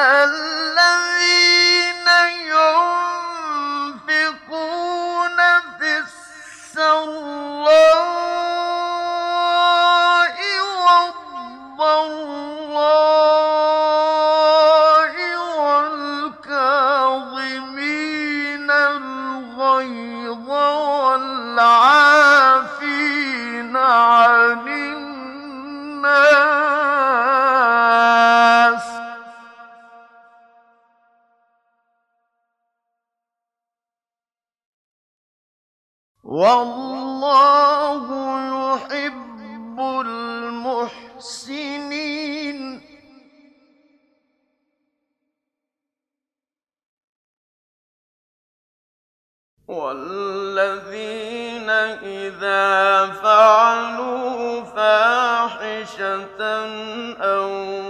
الذين والله يحب المحسنين. والذين إذا فعلوا فاحشة أو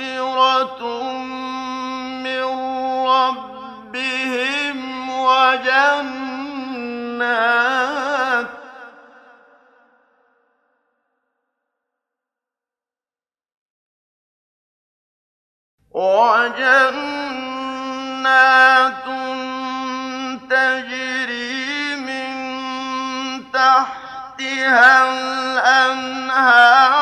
مغفرة من ربهم وجنات تجري من تحتها الأنهار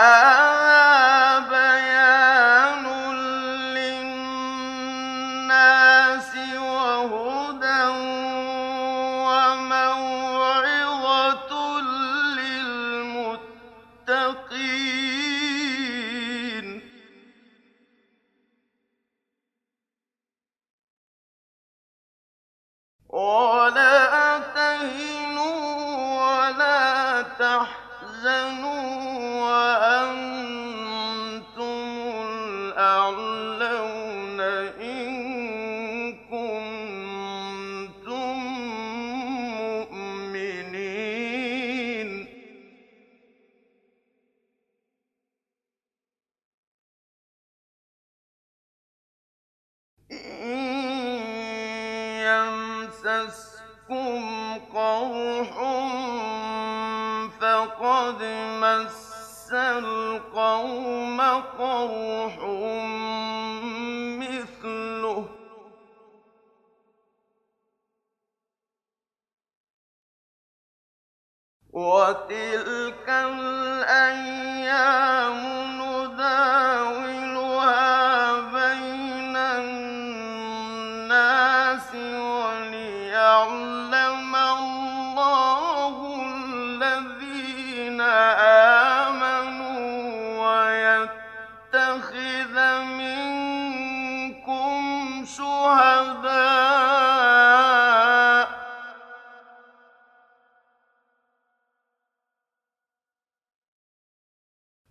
للمتقين ولا تهنوا ولا تحزنوا. يمسسكم قرح لقد مس القوم قرح مثله. وتلك الأيام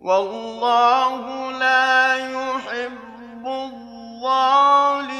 وَاللَّهُ لَا يُحِبُّ الظَّالِمِينَ.